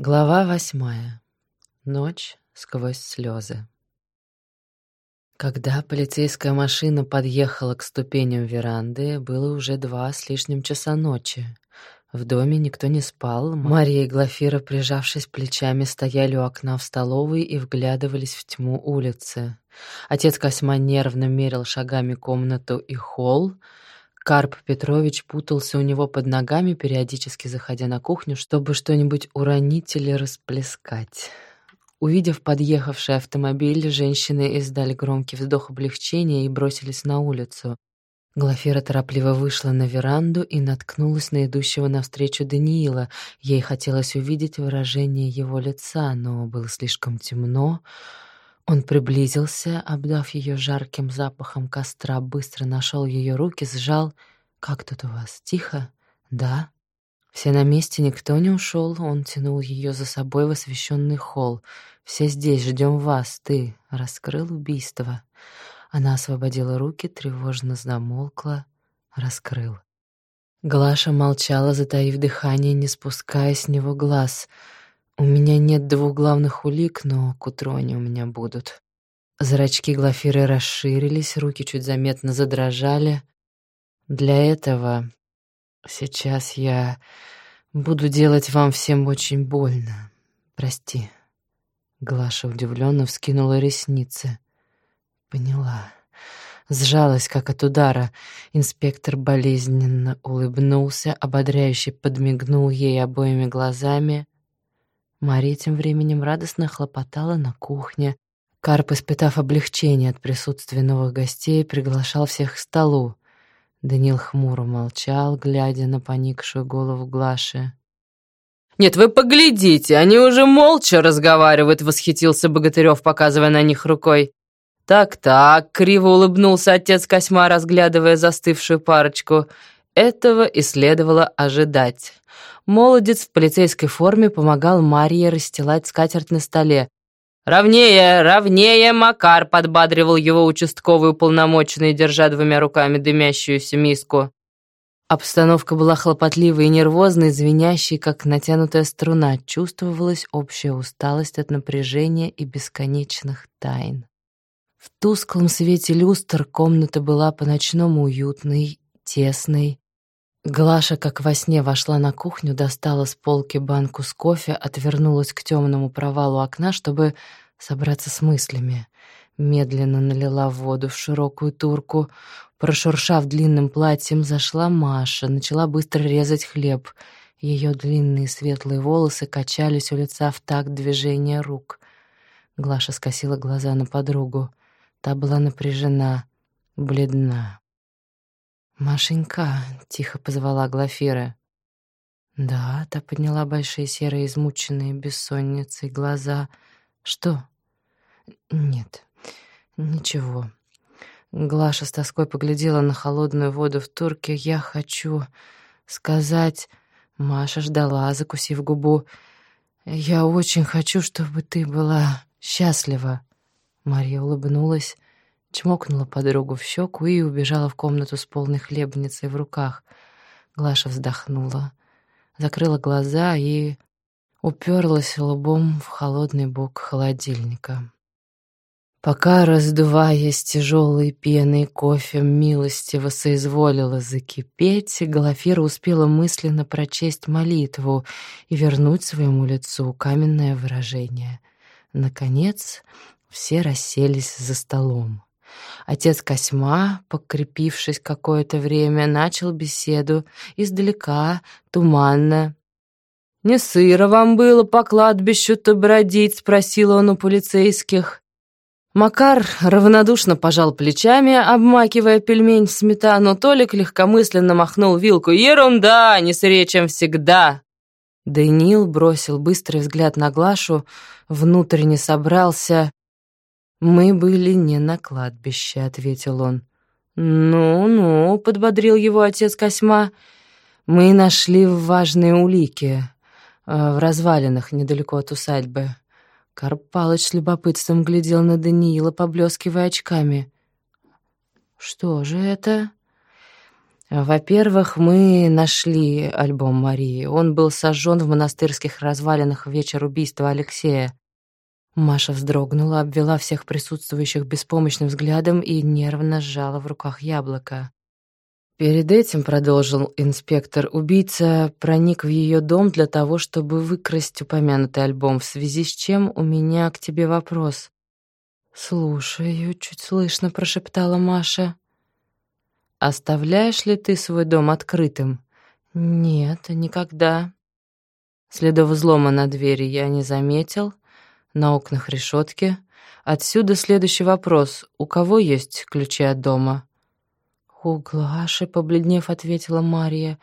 Глава восьмая. Ночь сквозь слезы. Когда полицейская машина подъехала к ступеням веранды, было уже два с лишним часа ночи. В доме никто не спал. Мария и Глафира, прижавшись плечами, стояли у окна в столовой и вглядывались в тьму улицы. Отец Косьма нервно мерил шагами комнату и холл, Карп Петрович путался у него под ногами, периодически заходя на кухню, чтобы что-нибудь уронить или расплескать. Увидев подъехавший автомобиль, женщины издали громкий вздох облегчения и бросились на улицу. Глафира торопливо вышла на веранду и наткнулась на идущего навстречу Даниила. Ей хотелось увидеть выражение его лица, но было слишком темно. Он приблизился, обдав ее жарким запахом костра, быстро нашел ее руки, сжал. «Как тут у вас? Тихо? Да?» Все на месте, никто не ушел. Он тянул ее за собой в освещенный холл. «Все здесь, ждем вас, ты!» Раскрыл убийство. Она освободила руки, тревожно замолкла. Раскрыл. Глаша молчала, затаив дыхание, не спуская с него глаз — у меня нет двух главных улик, но к утру они у меня будут. Зрачки Глафиры расширились, руки чуть заметно задрожали. Для этого сейчас я буду делать вам всем очень больно. Прости. Глаша удивленно вскинула ресницы. Поняла. Сжалась, как от удара. Инспектор болезненно улыбнулся, ободряюще подмигнул ей обоими глазами — Мария тем временем радостно хлопотала на кухне. Карп, испытав облегчение от присутствия новых гостей, приглашал всех к столу. Данил хмуро молчал, глядя на поникшую голову Глаши. «Нет, вы поглядите, они уже молча разговаривают», — восхитился Богатырев, показывая на них рукой. «Так-так», — криво улыбнулся отец Косьма, разглядывая застывшую парочку. Этого и следовало ожидать. Молодец в полицейской форме помогал Марье расстилать скатерть на столе. «Ровнее, ровнее, Макар!» — подбадривал его участковый уполномоченный, держа двумя руками дымящуюся миску. Обстановка была хлопотливой и нервозной, звенящей, как натянутая струна. Чувствовалась общая усталость от напряжения и бесконечных тайн. В тусклом свете люстр комната была по-ночному уютной, тесной, Глаша, как во сне, вошла на кухню, достала с полки банку с кофе, отвернулась к темному провалу окна, чтобы собраться с мыслями. Медленно налила воду в широкую турку. Прошуршав длинным платьем, зашла Маша, начала быстро резать хлеб. Ее длинные светлые волосы качались у лица в такт движения рук. Глаша скосила глаза на подругу. Та была напряжена, бледна. «Машенька», — тихо позвала Глафира. «Да», — та подняла большие серые, измученные бессонницей глаза. «Что?» «Нет, ничего». Глаша с тоской поглядела на холодную воду в турке. «Я хочу сказать...» Маша ждала, закусив губу. «Я очень хочу, чтобы ты была счастлива». Марья улыбнулась чмокнула подругу в щеку и убежала в комнату с полной хлебницей в руках. Глаша вздохнула, закрыла глаза и уперлась лбом в холодный бок холодильника. Пока, раздуваясь тяжелой пеной, кофе милостиво соизволила закипеть, Глафира успела мысленно прочесть молитву и вернуть своему лицу каменное выражение. Наконец, все расселись за столом. Отец Косьма, покрепившись какое-то время, начал беседу издалека, туманно. «Не сыро вам было по кладбищу-то бродить?» — спросил он у полицейских. Макар равнодушно пожал плечами, обмакивая пельмень в сметану. Толик легкомысленно махнул вилку. «Ерунда, не сырее, чем всегда!» Даниил бросил быстрый взгляд на Глашу, внутренне собрался. «Мы были не на кладбище», — ответил он. «Ну-ну», — подбодрил его отец Косьма. «Мы нашли важные улики э, в развалинах недалеко от усадьбы». Карп Палыч с любопытством глядел на Даниила, поблескивая очками. «Что же это?» Во-первых, мы нашли альбом Марии. Он был сожжен в монастырских развалинах в вечер убийства Алексея. Маша вздрогнула, обвела всех присутствующих беспомощным взглядом и нервно сжала в руках яблоко. Перед этим, продолжил инспектор, убийца проник в ее дом для того, чтобы выкрасть упомянутый альбом, в связи с чем у меня к тебе вопрос. «Слушаю», — чуть слышно прошептала Маша. Оставляешь ли ты свой дом открытым? Нет, никогда. Следов взлома на двери я не заметил, на окнах решетки. Отсюда следующий вопрос. У кого есть ключи от дома? У Глаши, побледнев, ответила Мария.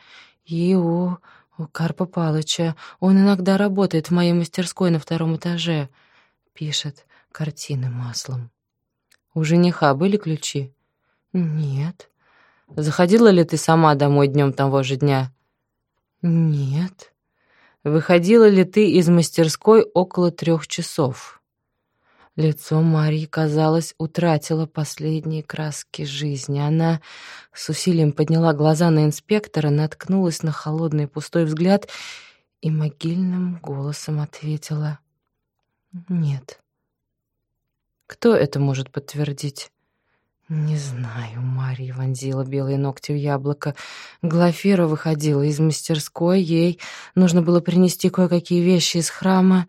И у, у Карпа Палыча. Он иногда работает в моей мастерской на втором этаже. Пишет картины маслом. У жениха были ключи? Нет. Заходила ли ты сама домой днем того же дня? Нет. Выходила ли ты из мастерской около трех часов? Лицо Марии, казалось, утратило последние краски жизни. Она с усилием подняла глаза на инспектора, наткнулась на холодный пустой взгляд и могильным голосом ответила «Нет». Кто это может подтвердить? «Не знаю», — Марья вонзила белые ногти в яблоко. Глафира выходила из мастерской, ей нужно было принести кое-какие вещи из храма.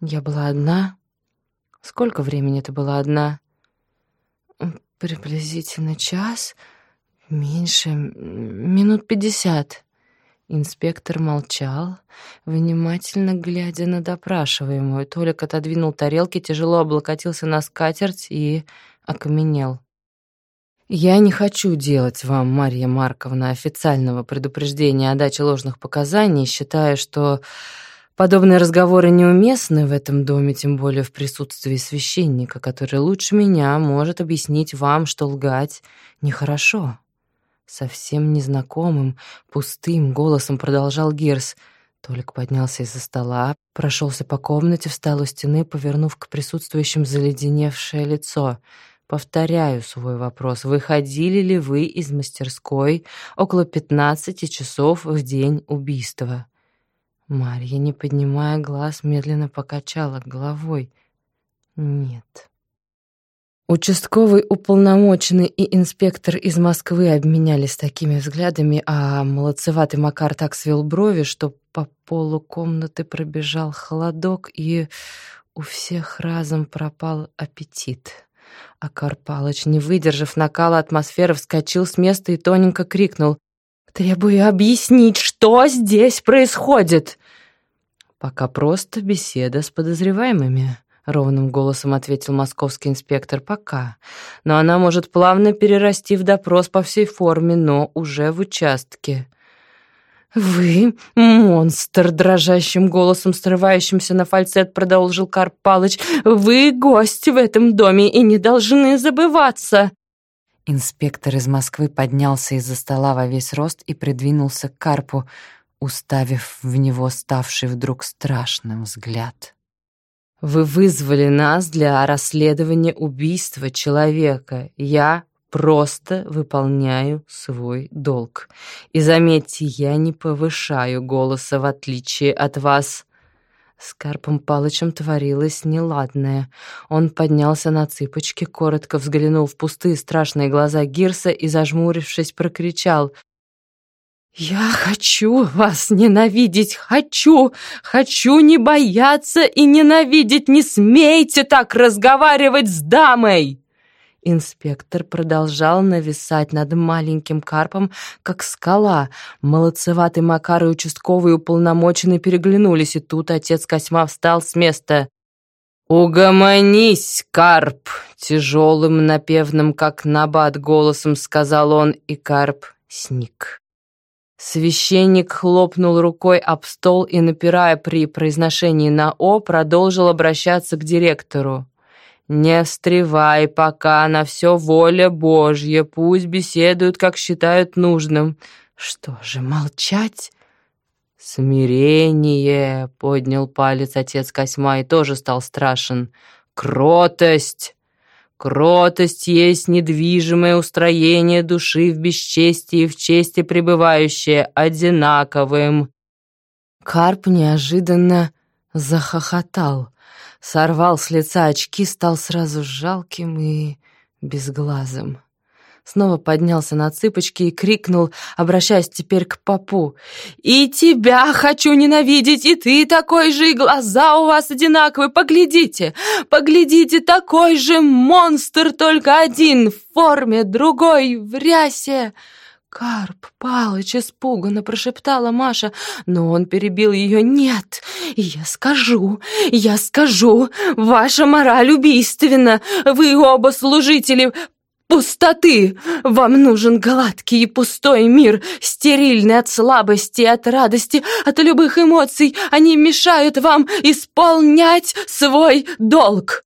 Я была одна. Сколько времени ты была одна? Приблизительно час, меньше, минут пятьдесят. Инспектор молчал, внимательно глядя на допрашиваемую. Толик отодвинул тарелки, тяжело облокотился на скатерть и окаменел. Я не хочу делать вам, Марья Марковна, официального предупреждения о даче ложных показаний, считая, что подобные разговоры неуместны в этом доме, тем более в присутствии священника, который лучше меня может объяснить вам, что лгать нехорошо. Совсем незнакомым, пустым голосом продолжал Гирс. Толик поднялся из-за стола, прошелся по комнате, встал у стены, повернув к присутствующим заледеневшее лицо — Повторяю свой вопрос. Выходили ли вы из мастерской около 15 часов в день убийства? Марья, не поднимая глаз, медленно покачала головой. Нет. Участковый уполномоченный и инспектор из Москвы обменялись такими взглядами, а молодцеватый Макар так свел брови, что по полу комнаты пробежал холодок, и у всех разом пропал аппетит. А Карпалыч, не выдержав накала атмосферы, вскочил с места и тоненько крикнул. «Требую объяснить, что здесь происходит!» «Пока просто беседа с подозреваемыми», — ровным голосом ответил московский инспектор. «Пока. Но она может плавно перерасти в допрос по всей форме, но уже в участке». «Вы монстр!» — дрожащим голосом, срывающимся на фальцет, продолжил Карп Палыч. «Вы гость в этом доме и не должны забываться!» Инспектор из Москвы поднялся из-за стола во весь рост и придвинулся к Карпу, уставив в него ставший вдруг страшным взгляд. «Вы вызвали нас для расследования убийства человека. Я просто выполняю свой долг. И заметьте, я не повышаю голоса в отличие от вас. С Карпом Палычем творилось неладное. Он поднялся на цыпочки, коротко взглянул в пустые страшные глаза Гирса и, зажмурившись, прокричал «Я хочу вас ненавидеть, хочу, хочу не бояться и ненавидеть, не смейте так разговаривать с дамой!» Инспектор продолжал нависать над маленьким карпом, как скала. Молодцеватый Макар и участковый уполномоченный переглянулись, и тут отец Косьма встал с места. «Угомонись, карп!» — тяжелым, напевным, как набат, голосом сказал он, и карп сник. Священник хлопнул рукой об стол и, напирая при произношении на «о», продолжил обращаться к директору. Не встревай пока, на все воля Божья, пусть беседуют, как считают нужным. Что же, молчать? Смирение, поднял палец отец Косьма и тоже стал страшен. Кротость! Кротость есть недвижимое устроение души в бесчестии и в чести пребывающее одинаковым». Карп неожиданно захохотал, сорвал с лица очки, стал сразу жалким и безглазым снова поднялся на цыпочки и крикнул, обращаясь теперь к папу. «И тебя хочу ненавидеть, и ты такой же, и глаза у вас одинаковые. Поглядите, поглядите, такой же монстр, только один в форме, другой в рясе». «Карп, Палыч!» — испуганно прошептала Маша, но он перебил ее. «Нет, я скажу, я скажу, ваша мораль убийственна, вы оба служители пустоты! Вам нужен гладкий и пустой мир, стерильный от слабости, от радости, от любых эмоций. Они мешают вам исполнять свой долг!»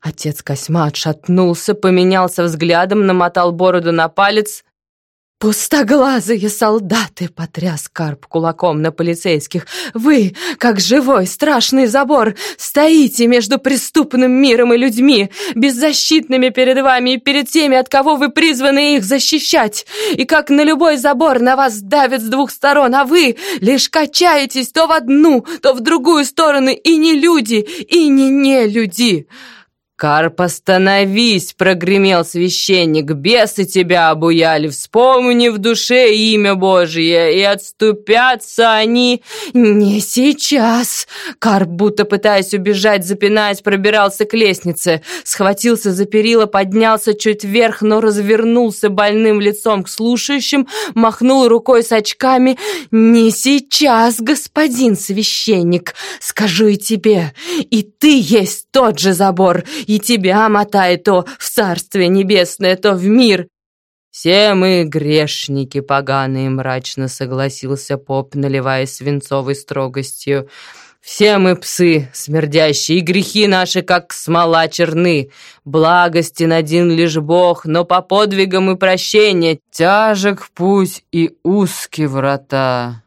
Отец Косьма отшатнулся, поменялся взглядом, намотал бороду на палец «Пустоглазые солдаты!» — потряс Карп кулаком на полицейских. «Вы, как живой страшный забор, стоите между преступным миром и людьми, беззащитными перед вами и перед теми, от кого вы призваны их защищать. И как на любой забор на вас давят с двух сторон, а вы лишь качаетесь то в одну, то в другую сторону, и не люди, и не не люди!» «Карп, остановись!» — прогремел священник. «Бесы тебя обуяли! Вспомни в душе имя Божие, и отступятся они...» «Не сейчас!» Карп, будто пытаясь убежать, запинаясь, пробирался к лестнице. Схватился за перила, поднялся чуть вверх, но развернулся больным лицом к слушающим, махнул рукой с очками. «Не сейчас, господин священник! Скажу и тебе, и ты есть тот же забор!» И тебя мотает то в царствие небесное, то в мир». «Все мы грешники поганые», — мрачно согласился поп, наливаясь свинцовой строгостью. «Все мы псы смердящие, и грехи наши, как смола, черны. Благостен один лишь Бог, но по подвигам и прощения тяжек путь и узкие врата».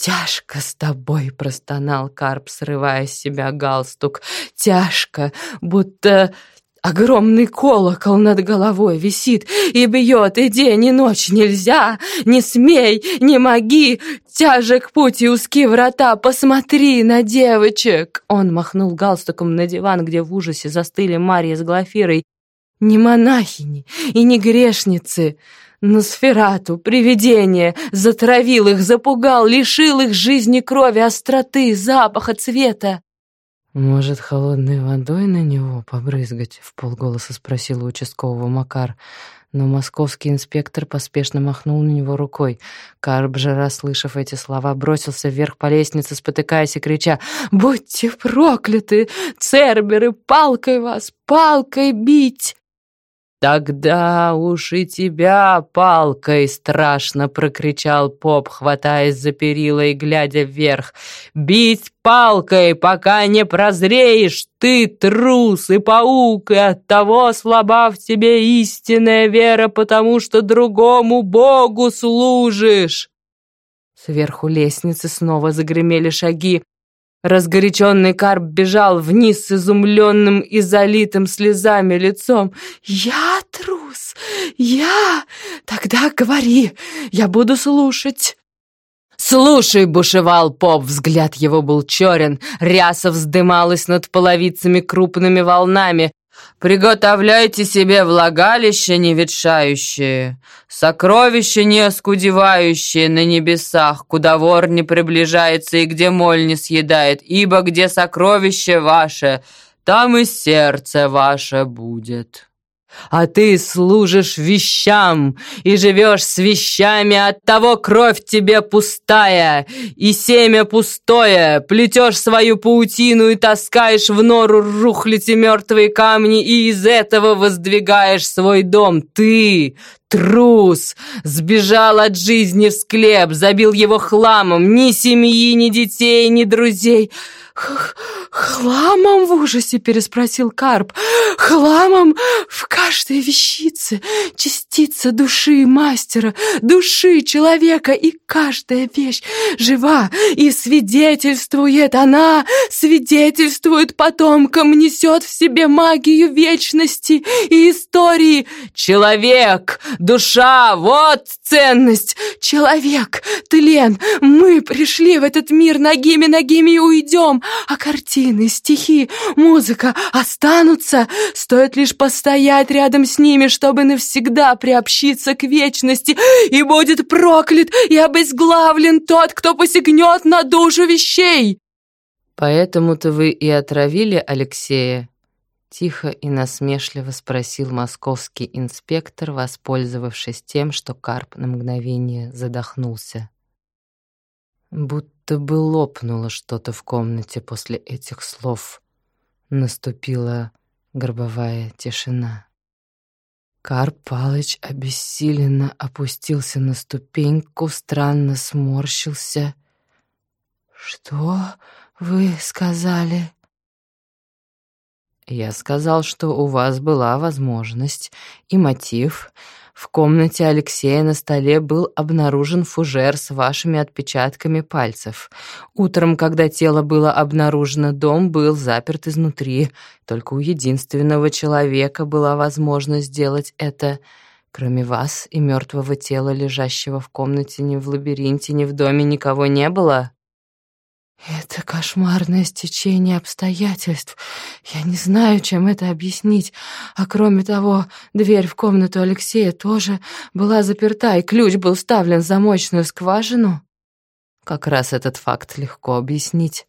«Тяжко с тобой!» — простонал Карп, срывая с себя галстук. «Тяжко, будто огромный колокол над головой висит и бьет и день, и ночь нельзя! Не смей, не моги! Тяжек путь и узкие врата! Посмотри на девочек!» Он махнул галстуком на диван, где в ужасе застыли Марья с Глафирой. «Не монахини и не грешницы!» Носферату, привидение, затравил их, запугал, лишил их жизни крови, остроты, запаха, цвета. «Может, холодной водой на него побрызгать?» — в полголоса спросил участкового Макар. Но московский инспектор поспешно махнул на него рукой. Карп же, расслышав эти слова, бросился вверх по лестнице, спотыкаясь и крича «Будьте прокляты! Церберы, палкой вас, палкой бить!» «Тогда уж и тебя палкой!» — страшно прокричал поп, хватаясь за перила и глядя вверх. «Бить палкой, пока не прозреешь! Ты трус и паук, и оттого слаба в тебе истинная вера, потому что другому Богу служишь!» Сверху лестницы снова загремели шаги. Разгоряченный Карп бежал вниз с изумленным и залитым слезами лицом. «Я трус! Я! Тогда говори, я буду слушать!» «Слушай!» — бушевал поп, взгляд его был черен, ряса вздымалась над половицами крупными волнами, Приготовляйте себе влагалище неветшающее, сокровище не оскудевающее на небесах, куда вор не приближается и где моль не съедает, ибо где сокровище ваше, там и сердце ваше будет». А ты служишь вещам и живешь с вещами, от того кровь тебе пустая и семя пустое, плетешь свою паутину и таскаешь в нору рухляти мертвые камни и из этого воздвигаешь свой дом. Ты, Трус! Сбежал от жизни в склеп, забил его хламом. Ни семьи, ни детей, ни друзей. Х «Хламом?» — в ужасе переспросил Карп. «Хламом в каждой вещице, частица души мастера, души человека, и каждая вещь жива и свидетельствует. Она свидетельствует потомкам, несет в себе магию вечности и истории. Человек, душа, вот ценность. Человек, тлен. Мы пришли в этот мир ногими-ногими и уйдем, а картины, стихи, музыка останутся. Стоит лишь постоять рядом с ними, чтобы навсегда приобщиться к вечности, и будет проклят и обезглавлен тот, кто посягнет на душу вещей. Поэтому-то вы и отравили Алексея? Тихо и насмешливо спросил московский инспектор, воспользовавшись тем, что Карп на мгновение задохнулся. Будто бы лопнуло что-то в комнате после этих слов. Наступила гробовая тишина. Карп Палыч обессиленно опустился на ступеньку, странно сморщился. «Что вы сказали?» «Я сказал, что у вас была возможность и мотив в комнате Алексея на столе был обнаружен фужер с вашими отпечатками пальцев. Утром, когда тело было обнаружено, дом был заперт изнутри. Только у единственного человека была возможность сделать это. Кроме вас и мертвого тела, лежащего в комнате, ни в лабиринте, ни в доме никого не было. Это кошмарное стечение обстоятельств. Я не знаю, чем это объяснить. А кроме того, дверь в комнату Алексея тоже была заперта, и ключ был вставлен в замочную скважину. Как раз этот факт легко объяснить.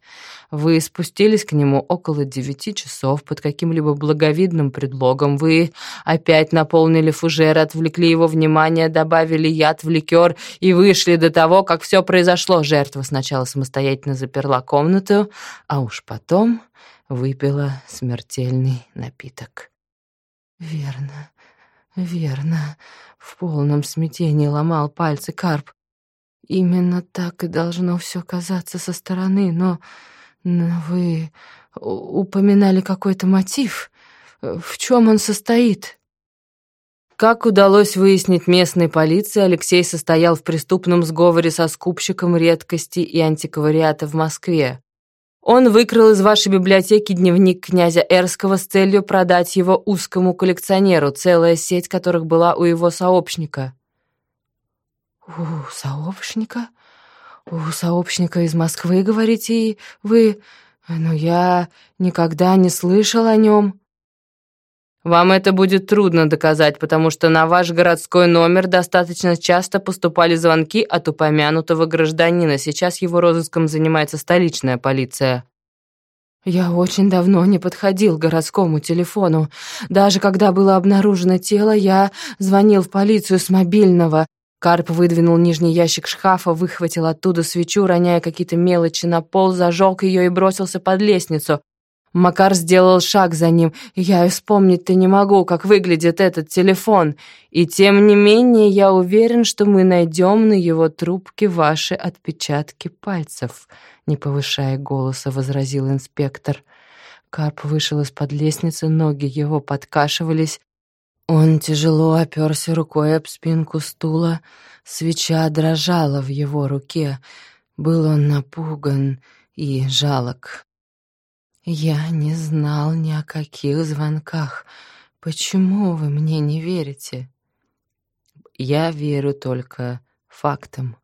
Вы спустились к нему около девяти часов под каким-либо благовидным предлогом. Вы опять наполнили фужер, отвлекли его внимание, добавили яд в ликер и вышли до того, как все произошло. Жертва сначала самостоятельно заперла комнату, а уж потом выпила смертельный напиток. «Верно, верно», — в полном смятении ломал пальцы Карп. Именно так и должно все казаться со стороны, но... но вы упоминали какой-то мотив. В чем он состоит? Как удалось выяснить местной полиции, Алексей состоял в преступном сговоре со скупщиком редкостей и антиквариата в Москве. Он выкрал из вашей библиотеки дневник князя Эрского с целью продать его узкому коллекционеру, целая сеть которых была у его сообщника. «У сообщника? У сообщника из Москвы, говорите, и вы... Но я никогда не слышал о нем». Вам это будет трудно доказать, потому что на ваш городской номер достаточно часто поступали звонки от упомянутого гражданина. Сейчас его розыском занимается столичная полиция. Я очень давно не подходил к городскому телефону. Даже когда было обнаружено тело, я звонил в полицию с мобильного. Карп выдвинул нижний ящик шкафа, выхватил оттуда свечу, роняя какие-то мелочи на пол, зажег ее и бросился под лестницу. Макар сделал шаг за ним. Я вспомнить-то не могу, как выглядит этот телефон. И тем не менее, я уверен, что мы найдем на его трубке ваши отпечатки пальцев, не повышая голоса, возразил инспектор. Карп вышел из-под лестницы, ноги его подкашивались, он тяжело оперся рукой об спинку стула, свеча дрожала в его руке. Был он напуган и жалок. «Я не знал ни о каких звонках. Почему вы мне не верите?» «Я верю только фактам».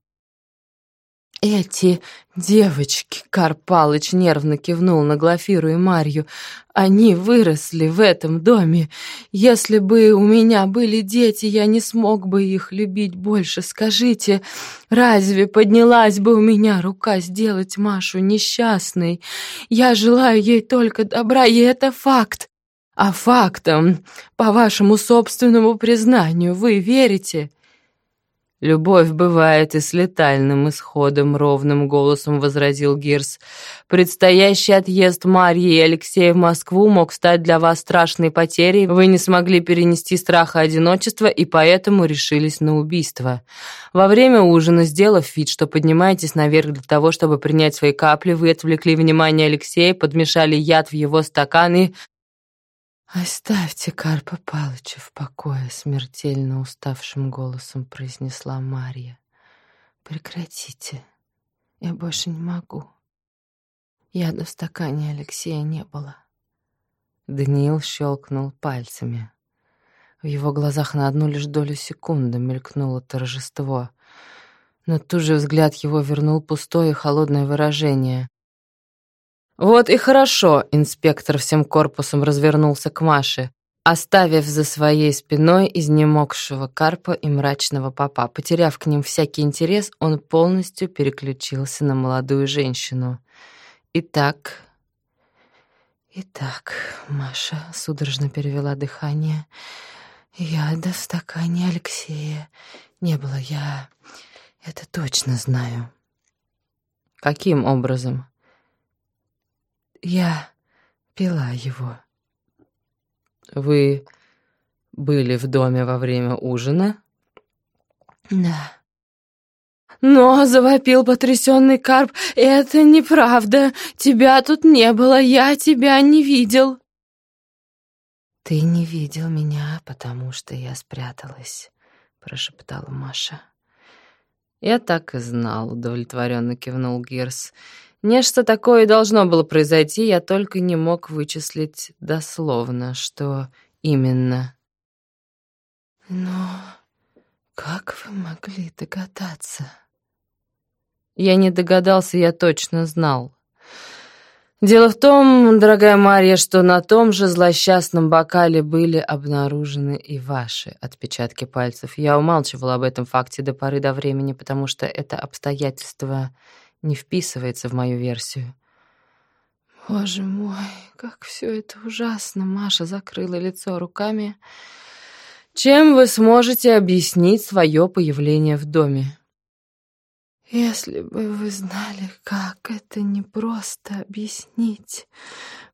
«Эти девочки!» — Карпалыч нервно кивнул на Глафиру и Марью. «Они выросли в этом доме. Если бы у меня были дети, я не смог бы их любить больше. Скажите, разве поднялась бы у меня рука сделать Машу несчастной? Я желаю ей только добра, и это факт. А фактам, по вашему собственному признанию, вы верите?» «Любовь бывает и с летальным исходом», — ровным голосом возразил Гирс. «Предстоящий отъезд Марьи и Алексея в Москву мог стать для вас страшной потерей. Вы не смогли перенести страха одиночества и поэтому решились на убийство. Во время ужина, сделав вид, что поднимаетесь наверх для того, чтобы принять свои капли, вы отвлекли внимание Алексея, подмешали яд в его стакан и «Оставьте Карпа Палыча в покое», — смертельно уставшим голосом произнесла Марья. «Прекратите. Я больше не могу. Яда в стакане Алексея не было». Даниил щелкнул пальцами. В его глазах на одну лишь долю секунды мелькнуло торжество. Но тут же взгляд его вернул пустое и холодное выражение. «Вот и хорошо», — инспектор всем корпусом развернулся к Маше, оставив за своей спиной изнемогшего карпа и мрачного папа. Потеряв к ним всякий интерес, он полностью переключился на молодую женщину. «Итак...» «Итак...» — Маша судорожно перевела дыхание. «Яда в стакане Алексея не было, я это точно знаю». «Каким образом?» Я пила его. Вы были в доме во время ужина? Да. Но, завопил потрясенный Карп, это неправда. Тебя тут не было, я тебя не видел. Ты не видел меня, потому что я спряталась, прошептала Маша. Я так и знал, удовлетворенно кивнул Гирс. Нечто такое должно было произойти, я только не мог вычислить дословно, что именно. Но как вы могли догадаться? Я не догадался, я точно знал. Дело в том, дорогая Марья, что на том же злосчастном бокале были обнаружены и ваши отпечатки пальцев. Я умалчивала об этом факте до поры до времени, потому что это обстоятельство не вписывается в мою версию. Боже мой, как все это ужасно. Маша закрыла лицо руками. Чем вы сможете объяснить свое появление в доме? Если бы вы знали, как это непросто объяснить.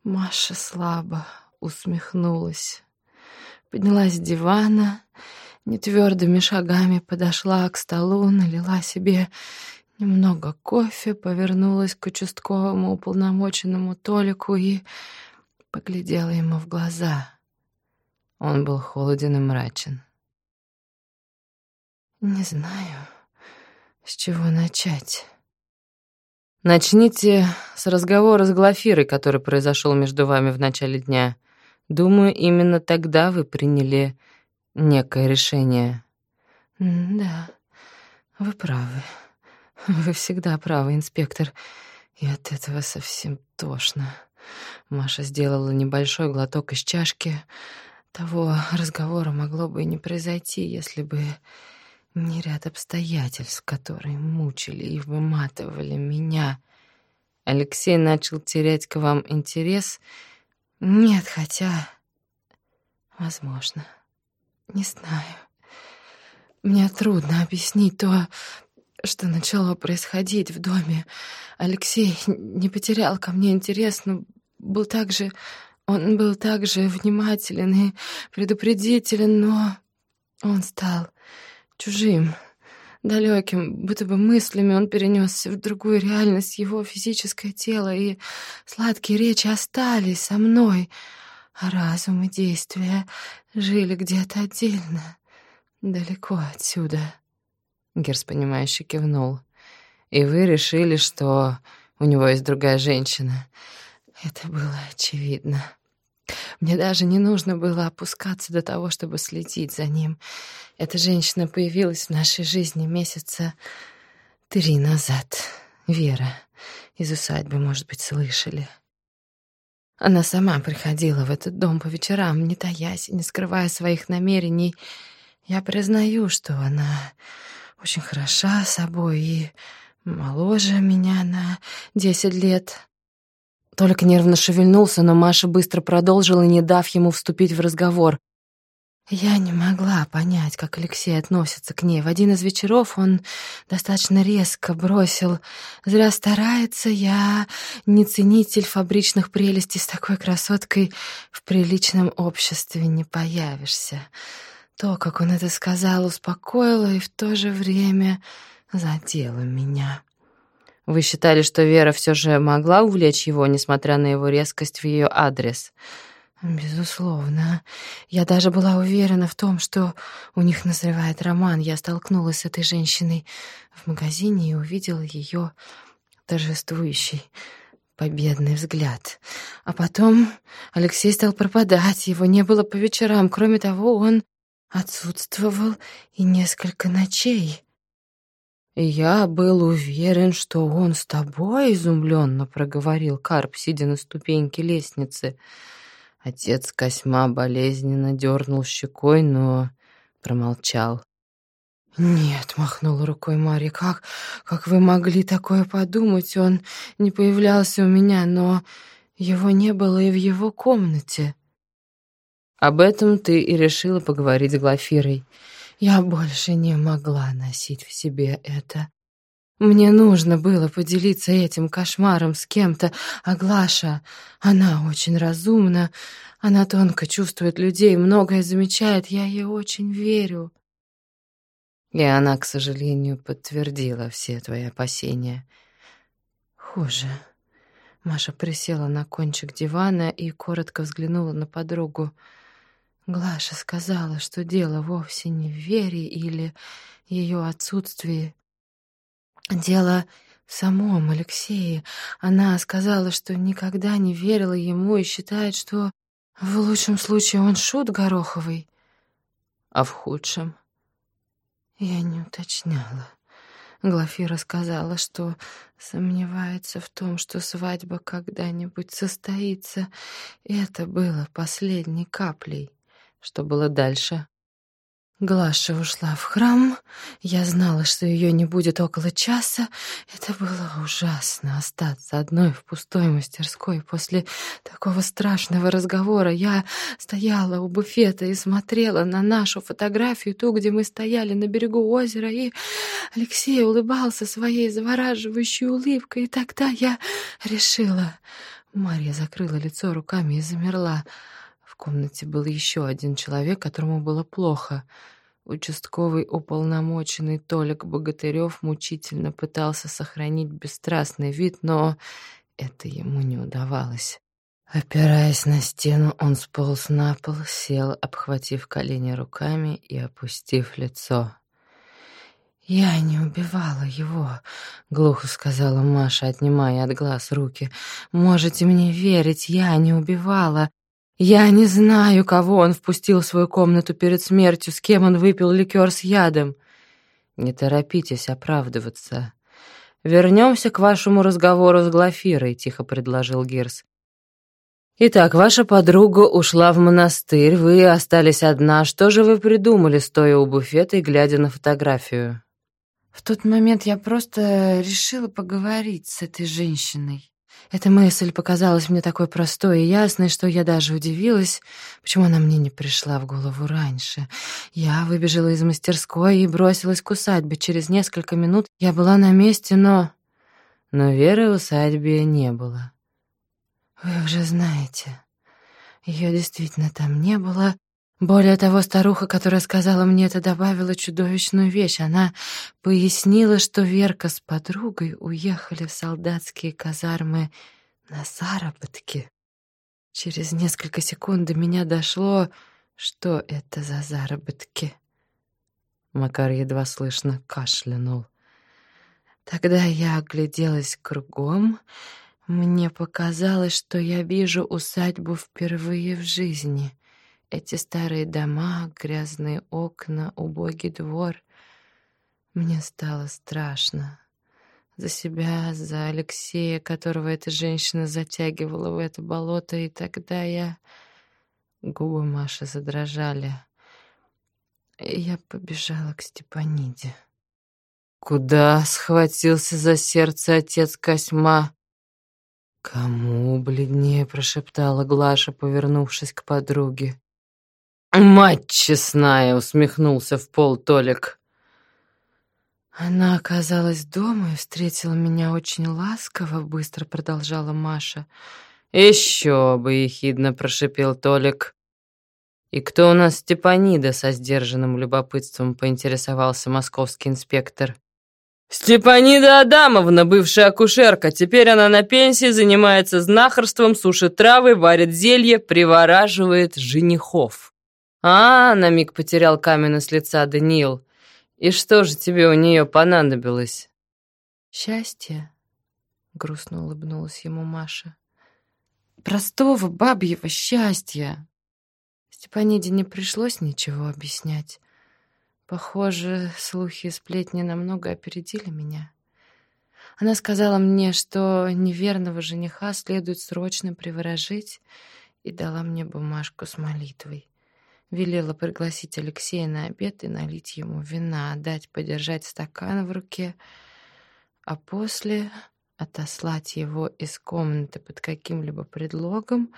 Маша слабо усмехнулась. Поднялась с дивана, нетвердыми шагами подошла к столу, налила себе Немного кофе, повернулась к участковому уполномоченному Толику и поглядела ему в глаза. Он был холоден и мрачен. «Не знаю, с чего начать». «Начните с разговора с Глафирой, который произошел между вами в начале дня. Думаю, именно тогда вы приняли некое решение». «Да, вы правы». Вы всегда правы, инспектор. И от этого совсем тошно. Маша сделала небольшой глоток из чашки. Того разговора могло бы и не произойти, если бы не ряд обстоятельств, которые мучили и выматывали меня. Алексей начал терять к вам интерес. Нет, хотя... Возможно. Не знаю. Мне трудно объяснить то, что начало происходить в доме. Алексей не потерял ко мне интерес, но был также... Он был также внимателен и предупредителен, но он стал чужим, далеким, будто бы мыслями он перенесся в другую реальность, его физическое тело и сладкие речи остались со мной, а разум и действия жили где-то отдельно, далеко отсюда. Герс, понимающе кивнул. «И вы решили, что у него есть другая женщина?» Это было очевидно. Мне даже не нужно было опускаться до того, чтобы следить за ним. Эта женщина появилась в нашей жизни месяца три назад. Вера. Из усадьбы, может быть, слышали. Она сама приходила в этот дом по вечерам, не таясь и не скрывая своих намерений. Я признаю, что она очень хороша собой и моложе меня на десять лет. Только нервно шевельнулся, но Маша быстро продолжила, не дав ему вступить в разговор. Я не могла понять, как Алексей относится к ней. В один из вечеров он достаточно резко бросил. «Зря старается, я не ценитель фабричных прелестей с такой красоткой в приличном обществе не появишься». То, как он это сказал, успокоило и в то же время задело меня. Вы считали, что Вера все же могла увлечь его, несмотря на его резкость в ее адрес?» Безусловно. Я даже была уверена в том, что у них назревает роман. Я столкнулась с этой женщиной в магазине и увидела ее торжествующий, победный взгляд. А потом Алексей стал пропадать, его не было по вечерам. Кроме того, он отсутствовал и несколько ночей. «Я был уверен, что он с тобой», — изумленно проговорил Карп, сидя на ступеньке лестницы. Отец Косьма болезненно дернул щекой, но промолчал. «Нет», — махнула рукой Марья, — «как, как вы могли такое подумать? Он не появлялся у меня, но его не было и в его комнате». «Об этом ты и решила поговорить с Глафирой». «Я больше не могла носить в себе это. Мне нужно было поделиться этим кошмаром с кем-то, а Глаша, она очень разумна, она тонко чувствует людей, многое замечает, я ей очень верю. И она, к сожалению, подтвердила все твои опасения. Хуже. Маша присела на кончик дивана и коротко взглянула на подругу. Глаша сказала, что дело вовсе не в вере или ее отсутствии. Дело в самом Алексее. Она сказала, что никогда не верила ему и считает, что в лучшем случае он шут Гороховый. А в худшем? Я не уточняла. Глафира сказала, что сомневается в том, что свадьба когда-нибудь состоится. Это было последней каплей. Что было дальше? Глаша ушла в храм. Я знала, что ее не будет около часа. Это было ужасно остаться одной в пустой мастерской после такого страшного разговора. Я стояла у буфета и смотрела на нашу фотографию, ту, где мы стояли на берегу озера, и Алексей улыбался своей завораживающей улыбкой. И тогда я решила... Марья закрыла лицо руками и замерла. В комнате был еще один человек, которому было плохо. Участковый уполномоченный Толик Богатырев мучительно пытался сохранить бесстрастный вид, но это ему не удавалось. Опираясь на стену, он сполз на пол, сел, обхватив колени руками и опустив лицо. «Я не убивала его», — глухо сказала Маша, отнимая от глаз руки. «Можете мне верить, я не убивала. Я не знаю, кого он впустил в свою комнату перед смертью, с кем он выпил ликер с ядом. Не торопитесь оправдываться. Вернемся к вашему разговору с Глафирой, тихо предложил Гирс. Итак, ваша подруга ушла в монастырь, вы остались одна. Что же вы придумали, стоя у буфета и глядя на фотографию? В тот момент я просто решила поговорить с этой женщиной. Эта мысль показалась мне такой простой и ясной, что я даже удивилась, почему она мне не пришла в голову раньше. Я выбежала из мастерской и бросилась к усадьбе. Через несколько минут я была на месте, но... Но Веры в усадьбе не было. Вы уже знаете, ее действительно там не было, более того, старуха, которая сказала мне это, добавила чудовищную вещь. Она пояснила, что Верка с подругой уехали в солдатские казармы на заработки. Через несколько секунд до меня дошло, что это за заработки. Макар едва слышно кашлянул. Тогда я огляделась кругом. Мне показалось, что я вижу усадьбу впервые в жизни — эти старые дома, грязные окна, убогий двор. Мне стало страшно. За себя, за Алексея, которого эта женщина затягивала в это болото, и тогда я... Губы Маши задрожали. И я побежала к Степаниде. «Куда?» — схватился за сердце отец Косьма. «Кому?» — бледнее прошептала Глаша, повернувшись к подруге. «Мать честная!» — усмехнулся в пол Толик. Она оказалась дома и встретила меня очень ласково, быстро продолжала Маша. «Еще бы!» — ехидно прошипел Толик. «И кто у нас Степанида?» — со сдержанным любопытством поинтересовался московский инспектор. «Степанида Адамовна, бывшая акушерка. Теперь она на пенсии, занимается знахарством, сушит травы, варит зелье, привораживает женихов». «А, — на миг потерял камень с лица Даниил. И что же тебе у нее понадобилось?» «Счастье», — грустно улыбнулась ему Маша. «Простого бабьего счастья». Степаниде не пришлось ничего объяснять. Похоже, слухи и сплетни намного опередили меня. Она сказала мне, что неверного жениха следует срочно приворожить, и дала мне бумажку с молитвой. Велела пригласить Алексея на обед и налить ему вина, дать подержать стакан в руке, а после отослать его из комнаты под каким-либо предлогом.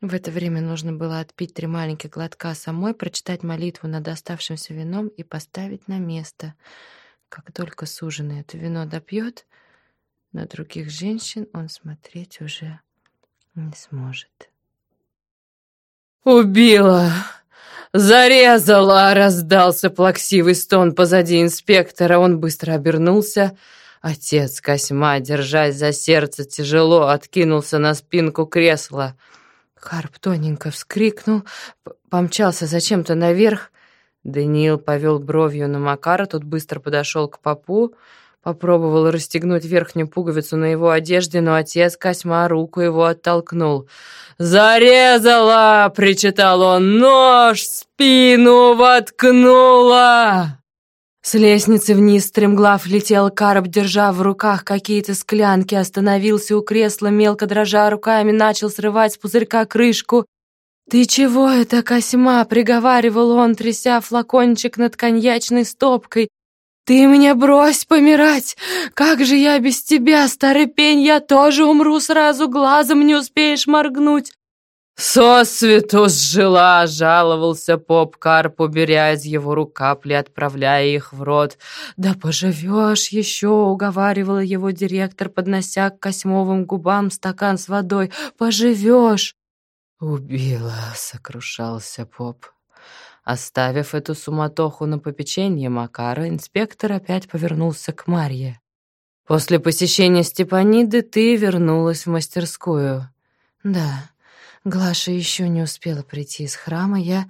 В это время нужно было отпить три маленьких глотка самой, прочитать молитву над оставшимся вином и поставить на место. Как только суженый это вино допьет, на других женщин он смотреть уже не сможет. «Убила!» «Зарезала!» — раздался плаксивый стон позади инспектора. Он быстро обернулся. Отец Косьма, держась за сердце, тяжело откинулся на спинку кресла. Карп тоненько вскрикнул, помчался зачем-то наверх. Даниил повел бровью на Макара, тот быстро подошел к попу, попробовал расстегнуть верхнюю пуговицу на его одежде, но отец Косьма руку его оттолкнул — «Зарезала!» — причитал он. «Нож в спину воткнула!» С лестницы вниз стремглав летел Карп, держа в руках какие-то склянки, остановился у кресла, мелко дрожа руками, начал срывать с пузырька крышку. «Ты чего это, Косьма?» — приговаривал он, тряся флакончик над коньячной стопкой. «Ты меня брось помирать! Как же я без тебя, старый пень, я тоже умру сразу, глазом не успеешь моргнуть!» «Сосвету сжила!» — жаловался поп Карпу, беря из его рук капли, отправляя их в рот. «Да поживешь еще!» — уговаривала его директор, поднося к косьмовым губам стакан с водой. «Поживешь!» «Убила!» — сокрушался поп. Оставив эту суматоху на попечение Макара, инспектор опять повернулся к Марье. «После посещения Степаниды ты вернулась в мастерскую». «Да». Глаша еще не успела прийти из храма. Я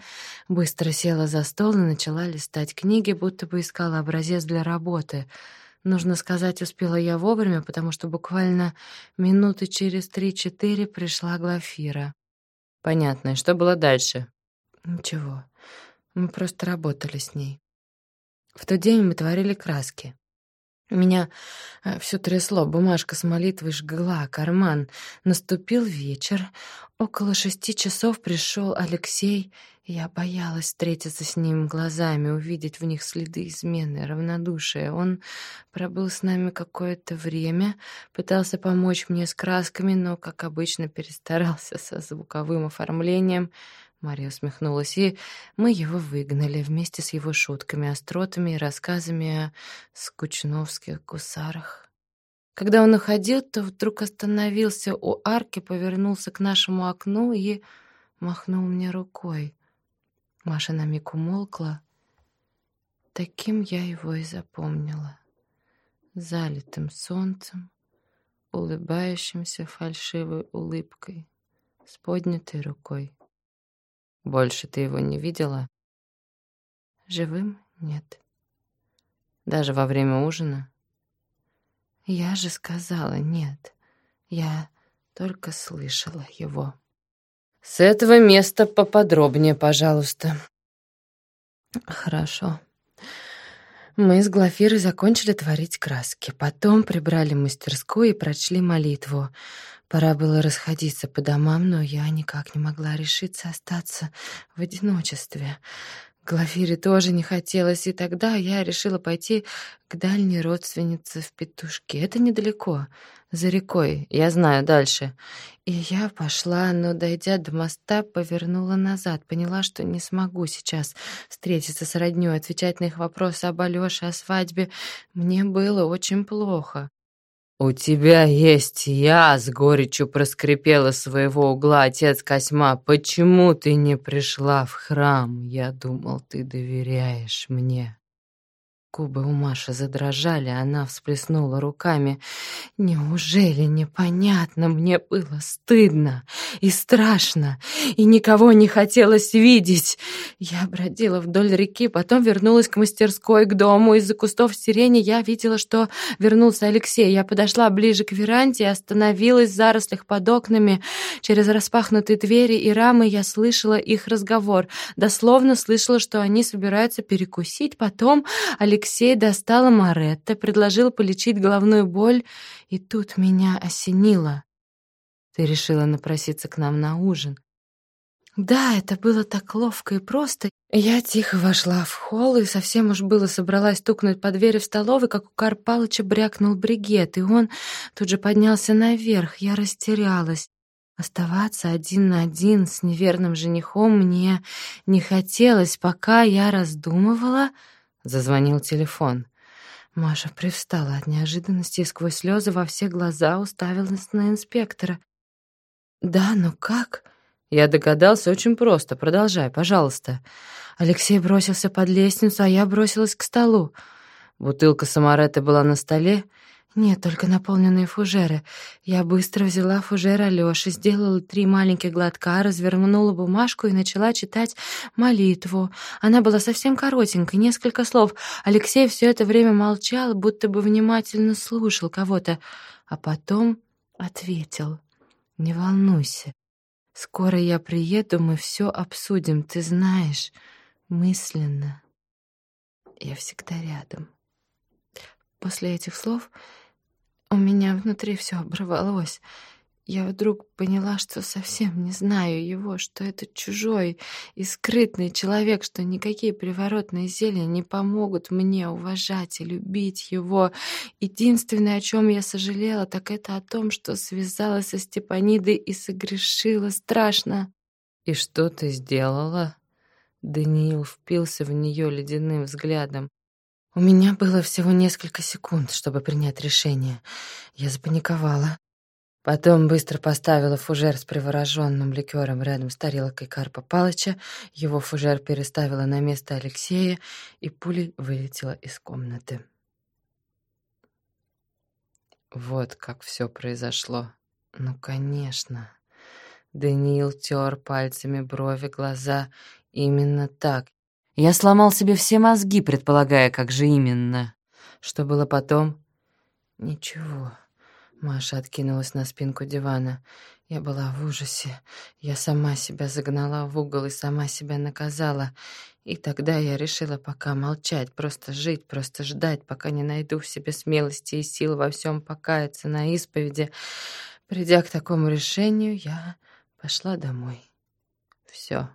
быстро села за стол и начала листать книги, будто бы искала образец для работы. Нужно сказать, успела я вовремя, потому что буквально минуты через три-четыре пришла Глафира. «Понятно. И что было дальше?» «Ничего. Мы просто работали с ней. В тот день мы творили краски. Меня э, все трясло, бумажка с молитвой жгла, карман. Наступил вечер. Около шести часов пришел Алексей. Я боялась встретиться с ним глазами, увидеть в них следы измены, равнодушия. Он пробыл с нами какое-то время, пытался помочь мне с красками, но, как обычно, перестарался со звуковым оформлением — Мария усмехнулась, и мы его выгнали вместе с его шутками, остротами и рассказами о скучновских гусарах. Когда он уходил, то вдруг остановился у арки, повернулся к нашему окну и махнул мне рукой. Маша на миг умолкла. Таким я его и запомнила. Залитым солнцем, улыбающимся фальшивой улыбкой, с поднятой рукой. Больше ты его не видела? Живым нет. Даже во время ужина? Я же сказала нет. Я только слышала его. С этого места поподробнее, пожалуйста. Хорошо. Мы с Глафирой закончили творить краски. Потом прибрали мастерскую и прочли молитву. Пора было расходиться по домам, но я никак не могла решиться остаться в одиночестве. Глафире тоже не хотелось, и тогда я решила пойти к дальней родственнице в Петушке. Это недалеко, за рекой, я знаю дальше. И я пошла, но, дойдя до моста, повернула назад. Поняла, что не смогу сейчас встретиться с роднёй, отвечать на их вопросы об Алёше, о свадьбе. Мне было очень плохо. «У тебя есть я!» — с горечью проскрипела своего угла отец Косьма. «Почему ты не пришла в храм? Я думал, ты доверяешь мне». Губы у Маши задрожали, она всплеснула руками. Неужели непонятно? Мне было стыдно и страшно, и никого не хотелось видеть. Я бродила вдоль реки, потом вернулась к мастерской, к дому. Из-за кустов сирени я видела, что вернулся Алексей. Я подошла ближе к веранде и остановилась в зарослях под окнами. Через распахнутые двери и рамы я слышала их разговор. Дословно слышала, что они собираются перекусить. Потом Алексей Алексей достал Маретта, предложил полечить головную боль, и тут меня осенило. Ты решила напроситься к нам на ужин. Да, это было так ловко и просто. Я тихо вошла в холл и совсем уж было собралась стукнуть по двери в столовой, как у Карпалыча брякнул бригет, и он тут же поднялся наверх. Я растерялась. Оставаться один на один с неверным женихом мне не хотелось, пока я раздумывала — Зазвонил телефон. Маша привстала от неожиданности и сквозь слезы во все глаза уставилась на инспектора. «Да, но как?» Я догадался очень просто. Продолжай, пожалуйста. Алексей бросился под лестницу, а я бросилась к столу. Бутылка самаретты была на столе, нет, только наполненные фужеры. Я быстро взяла фужер Алёши, сделала три маленьких глотка, развернула бумажку и начала читать молитву. Она была совсем коротенькой, несколько слов. Алексей все это время молчал, будто бы внимательно слушал кого-то, а потом ответил. «Не волнуйся. Скоро я приеду, мы все обсудим, ты знаешь, мысленно. Я всегда рядом». После этих слов у меня внутри все оборвалось. Я вдруг поняла, что совсем не знаю его, что это чужой и скрытный человек, что никакие приворотные зелья не помогут мне уважать и любить его. Единственное, о чем я сожалела, так это о том, что связалась со Степанидой и согрешила страшно. «И что ты сделала?» Даниил впился в нее ледяным взглядом. У меня было всего несколько секунд, чтобы принять решение. Я запаниковала. Потом быстро поставила фужер с привороженным ликером рядом с тарелкой Карпа Палыча, его фужер переставила на место Алексея, и пулей вылетела из комнаты. Вот как все произошло. Ну, конечно. Даниил тер пальцами брови, глаза. Именно так. Я сломал себе все мозги, предполагая, как же именно. Что было потом? Ничего. Маша откинулась на спинку дивана. Я была в ужасе. Я сама себя загнала в угол и сама себя наказала. И тогда я решила пока молчать, просто жить, просто ждать, пока не найду в себе смелости и сил во всем покаяться на исповеди. Придя к такому решению, я пошла домой. Все.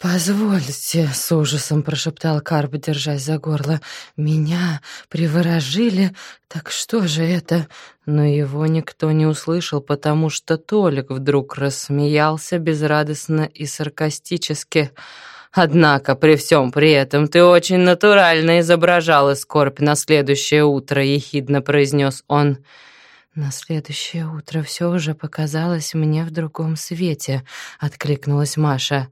«Позвольте», — с ужасом прошептал Карп, держась за горло. «Меня приворожили? Так что же это?» Но его никто не услышал, потому что Толик вдруг рассмеялся безрадостно и саркастически. «Однако при всем при этом ты очень натурально изображала скорбь на следующее утро», — ехидно произнес он. «Он...» На следующее утро все уже показалось мне в другом свете, откликнулась Маша.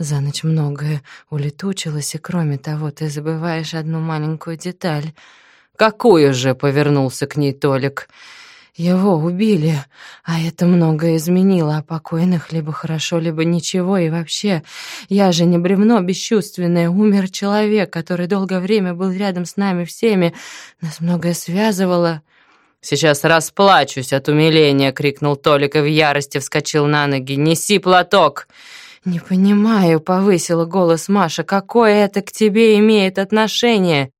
За ночь многое улетучилось, и кроме того, ты забываешь одну маленькую деталь. Какую же, повернулся к ней Толик. Его убили, а это многое изменило, а покойных либо хорошо, либо ничего, и вообще, я же не бревно бесчувственное, умер человек, который долгое время был рядом с нами всеми, нас многое связывало. «Сейчас расплачусь от умиления!» — крикнул Толик и в ярости вскочил на ноги. «Неси платок!» «Не понимаю», — повысила голос Маша, «какое это к тебе имеет отношение?»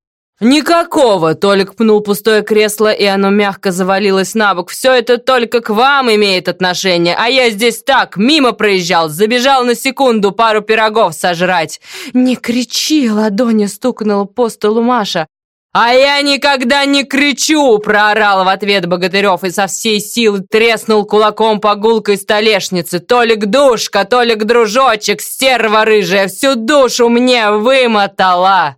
«Никакого!» — Толик пнул пустое кресло, и оно мягко завалилось на бок. «Все это только к вам имеет отношение, а я здесь так, мимо проезжал, забежал на секунду пару пирогов сожрать». «Не кричи!» — ладони стукнула по столу Маша. «А я никогда не кричу!» — проорал в ответ Богатырев и со всей силы треснул кулаком по гулкой столешнице. «Толик душка, Толик дружочек, стерва рыжая, всю душу мне вымотала!»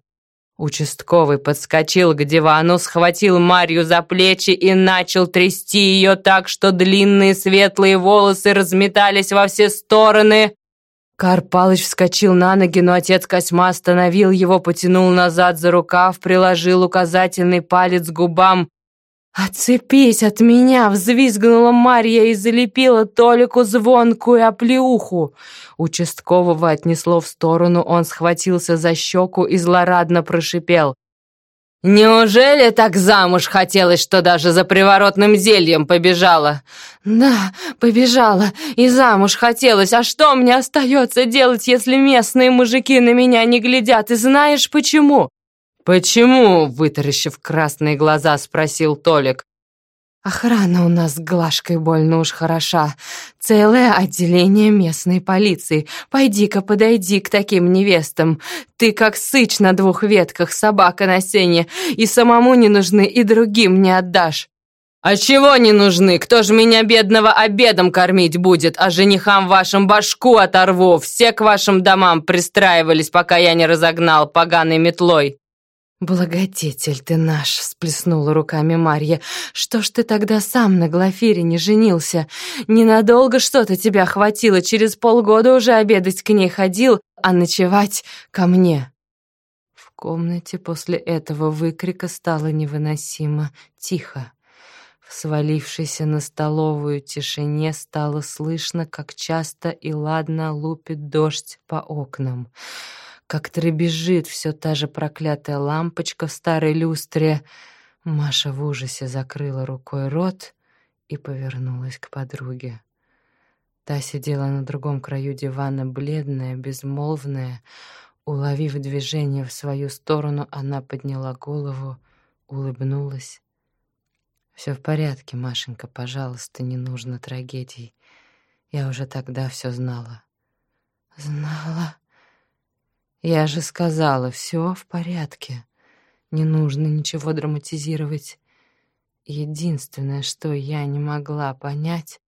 Участковый подскочил к дивану, схватил Марью за плечи и начал трясти ее так, что длинные светлые волосы разметались во все стороны. Кар вскочил на ноги, но отец Косьма остановил его, потянул назад за рукав, приложил указательный палец к губам. «Отцепись от меня!» — взвизгнула Марья и залепила Толику звонкую оплеуху. Участкового отнесло в сторону, он схватился за щеку и злорадно прошипел. «Неужели так замуж хотелось, что даже за приворотным зельем побежала?» «Да, побежала, и замуж хотелось. А что мне остается делать, если местные мужики на меня не глядят? И знаешь почему?» «Почему?» — вытаращив красные глаза, спросил Толик. «Охрана у нас с Глашкой больно уж хороша. Целое отделение местной полиции. Пойди-ка подойди к таким невестам. Ты как сыч на двух ветках, собака на сене. И самому не нужны, и другим не отдашь». «А чего не нужны? Кто же меня, бедного, обедом кормить будет? А женихам вашим башку оторву. Все к вашим домам пристраивались, пока я не разогнал поганой метлой». «Благодетель ты наш!» — сплеснула руками Марья. «Что ж ты тогда сам на Глафире не женился? Ненадолго что-то тебя хватило, через полгода уже обедать к ней ходил, а ночевать ко мне». В комнате после этого выкрика стало невыносимо тихо. В свалившейся на столовую тишине стало слышно, как часто и ладно лупит дождь по окнам как требежит все та же проклятая лампочка в старой люстре. Маша в ужасе закрыла рукой рот и повернулась к подруге. Та сидела на другом краю дивана, бледная, безмолвная. Уловив движение в свою сторону, она подняла голову, улыбнулась. «Все в порядке, Машенька, пожалуйста, не нужно трагедий. Я уже тогда все знала». «Знала?» Я же сказала, все в порядке. Не нужно ничего драматизировать. Единственное, что я не могла понять,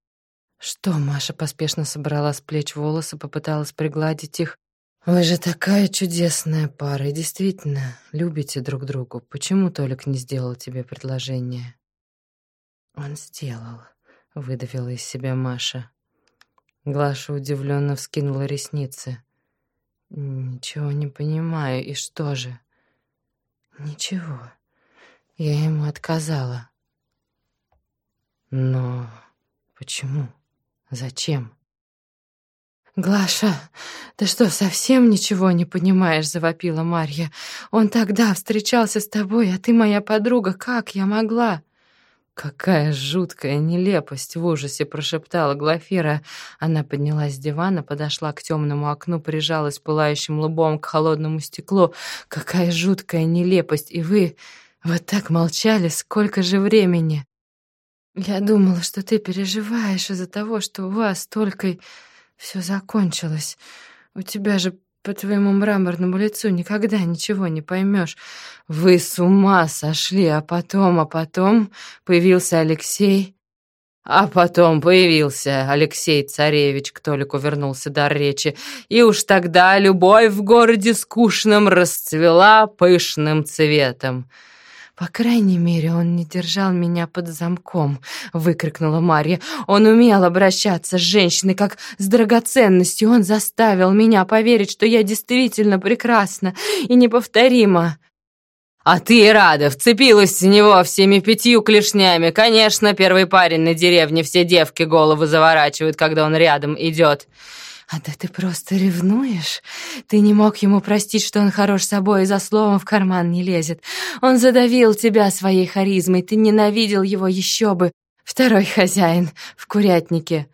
что Маша поспешно собрала с плеч волосы, попыталась пригладить их. Вы же такая чудесная пара, и действительно любите друг другу. Почему Толик не сделал тебе предложение? Он сделал, выдавила из себя Маша. Глаша удивленно вскинула ресницы. Ничего не понимаю, и что же? Ничего. Я ему отказала. Но почему? Зачем? «Глаша, ты что, совсем ничего не понимаешь?» — завопила Марья. «Он тогда встречался с тобой, а ты моя подруга. Как я могла?» «Какая жуткая нелепость!» — в ужасе прошептала Глафира. Она поднялась с дивана, подошла к темному окну, прижалась пылающим лбом к холодному стеклу. «Какая жуткая нелепость! И вы вот так молчали, сколько же времени!» «Я думала, что ты переживаешь из-за того, что у вас только все закончилось. У тебя же по твоему мраморному лицу никогда ничего не поймешь. Вы с ума сошли, а потом, а потом появился Алексей. А потом появился Алексей Царевич, к Толику вернулся дар речи, и уж тогда любовь в городе скучном расцвела пышным цветом. «По крайней мере, он не держал меня под замком», — выкрикнула Марья. «Он умел обращаться с женщиной, как с драгоценностью. Он заставил меня поверить, что я действительно прекрасна и неповторима». «А ты рада, вцепилась в него всеми пятью клешнями. Конечно, первый парень на деревне все девки голову заворачивают, когда он рядом идет». «А да ты просто ревнуешь? Ты не мог ему простить, что он хорош собой и за словом в карман не лезет. Он задавил тебя своей харизмой, ты ненавидел его еще бы. Второй хозяин в курятнике».